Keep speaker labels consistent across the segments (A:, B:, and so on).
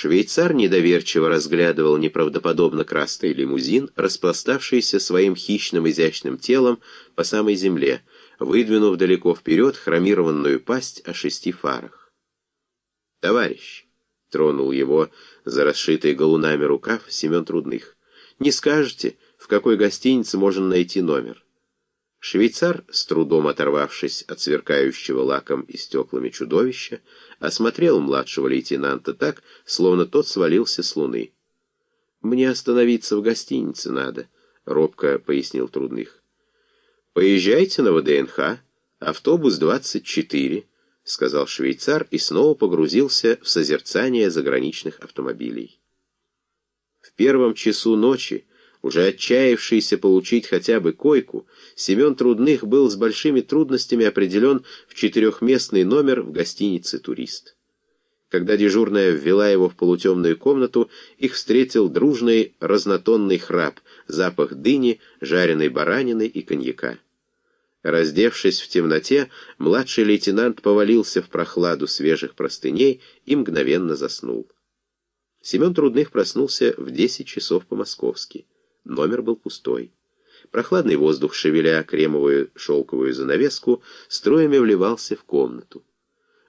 A: Швейцар недоверчиво разглядывал неправдоподобно красный лимузин, распластавшийся своим хищным изящным телом по самой земле, выдвинув далеко вперед хромированную пасть о шести фарах. «Товарищ!» — тронул его за расшитый галунами рукав Семен Трудных. «Не скажете, в какой гостинице можно найти номер?» Швейцар, с трудом оторвавшись от сверкающего лаком и стеклами чудовища, осмотрел младшего лейтенанта так, словно тот свалился с луны. «Мне остановиться в гостинице надо», — робко пояснил Трудных. «Поезжайте на ВДНХ, автобус 24», — сказал швейцар и снова погрузился в созерцание заграничных автомобилей. В первом часу ночи уже отчаявшийся получить хотя бы койку, Семен Трудных был с большими трудностями определен в четырехместный номер в гостинице «Турист». Когда дежурная ввела его в полутемную комнату, их встретил дружный разнотонный храп, запах дыни, жареной баранины и коньяка. Раздевшись в темноте, младший лейтенант повалился в прохладу свежих простыней и мгновенно заснул. Семен Трудных проснулся в десять часов по-московски. Номер был пустой. Прохладный воздух, шевеля кремовую шелковую занавеску, строями вливался в комнату.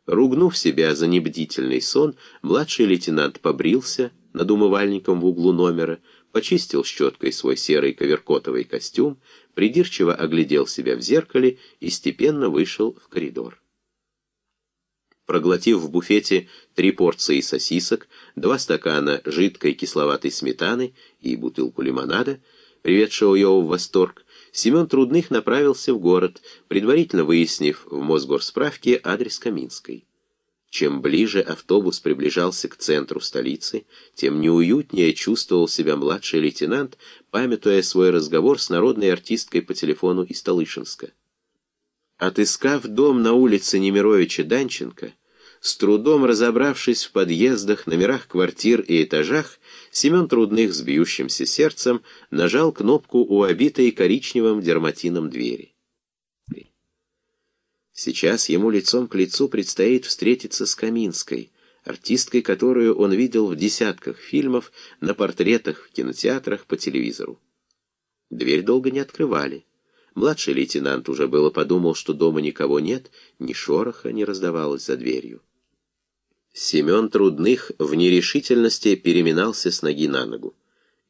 A: Ругнув себя за небдительный сон, младший лейтенант побрился над умывальником в углу номера, почистил щеткой свой серый коверкотовый костюм, придирчиво оглядел себя в зеркале и степенно вышел в коридор. Проглотив в буфете три порции сосисок, два стакана жидкой кисловатой сметаны и бутылку лимонада, приведшего его в восторг, Семен Трудных направился в город, предварительно выяснив в Мосгорсправке адрес Каминской. Чем ближе автобус приближался к центру столицы, тем неуютнее чувствовал себя младший лейтенант, памятуя свой разговор с народной артисткой по телефону из Талышинска. Отыскав дом на улице Немировича Данченко, с трудом разобравшись в подъездах, номерах квартир и этажах, Семен Трудных с бьющимся сердцем нажал кнопку у обитой коричневым дерматином двери. Сейчас ему лицом к лицу предстоит встретиться с Каминской, артисткой, которую он видел в десятках фильмов, на портретах, в кинотеатрах, по телевизору. Дверь долго не открывали. Младший лейтенант уже было подумал, что дома никого нет, ни шороха не раздавалось за дверью. Семен Трудных в нерешительности переминался с ноги на ногу.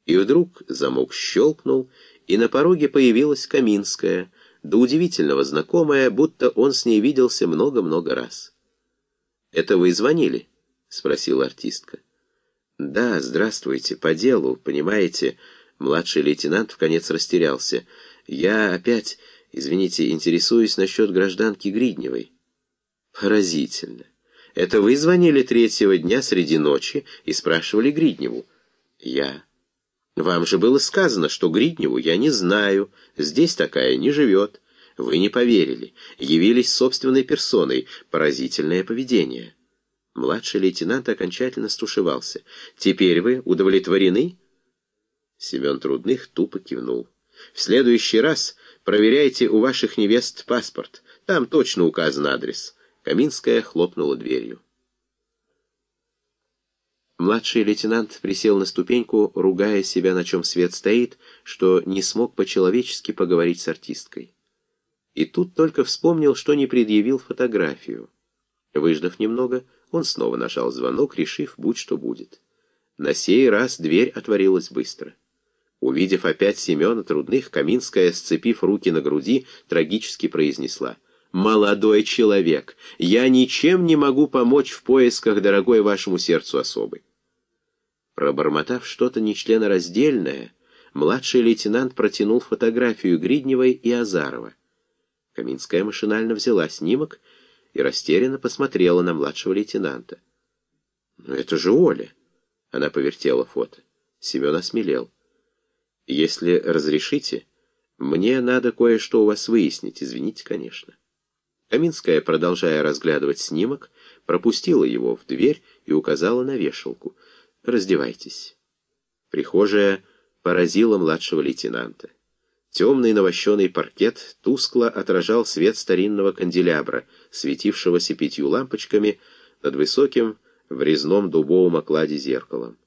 A: И вдруг замок щелкнул, и на пороге появилась Каминская, до удивительного знакомая, будто он с ней виделся много-много раз. «Это вы звонили?» — спросила артистка. «Да, здравствуйте, по делу, понимаете...» Младший лейтенант в конец растерялся. «Я опять, извините, интересуюсь насчет гражданки Гридневой». «Поразительно. Это вы звонили третьего дня среди ночи и спрашивали Гридневу? Я. Вам же было сказано, что Гридневу я не знаю, здесь такая не живет. Вы не поверили, явились собственной персоной, поразительное поведение. Младший лейтенант окончательно стушевался. «Теперь вы удовлетворены?» Семен Трудных тупо кивнул. «В следующий раз проверяйте у ваших невест паспорт. Там точно указан адрес». Каминская хлопнула дверью. Младший лейтенант присел на ступеньку, ругая себя, на чем свет стоит, что не смог по-человечески поговорить с артисткой. И тут только вспомнил, что не предъявил фотографию. Выждав немного, он снова нажал звонок, решив, будь что будет. На сей раз дверь отворилась быстро. Увидев опять Семена Трудных, Каминская, сцепив руки на груди, трагически произнесла — молодой человек, я ничем не могу помочь в поисках дорогой вашему сердцу особы. Пробормотав что-то нечленораздельное, младший лейтенант протянул фотографию Гридневой и Азарова. Каминская машинально взяла снимок и растерянно посмотрела на младшего лейтенанта. «Ну это же Оля!» Она повертела фото. Семен осмелел. «Если разрешите, мне надо кое-что у вас выяснить, извините, конечно». Каминская, продолжая разглядывать снимок, пропустила его в дверь и указала на вешалку. «Раздевайтесь». Прихожая поразила младшего лейтенанта. Темный навощенный паркет тускло отражал свет старинного канделябра, светившегося пятью лампочками над высоким в резном дубовом окладе зеркалом.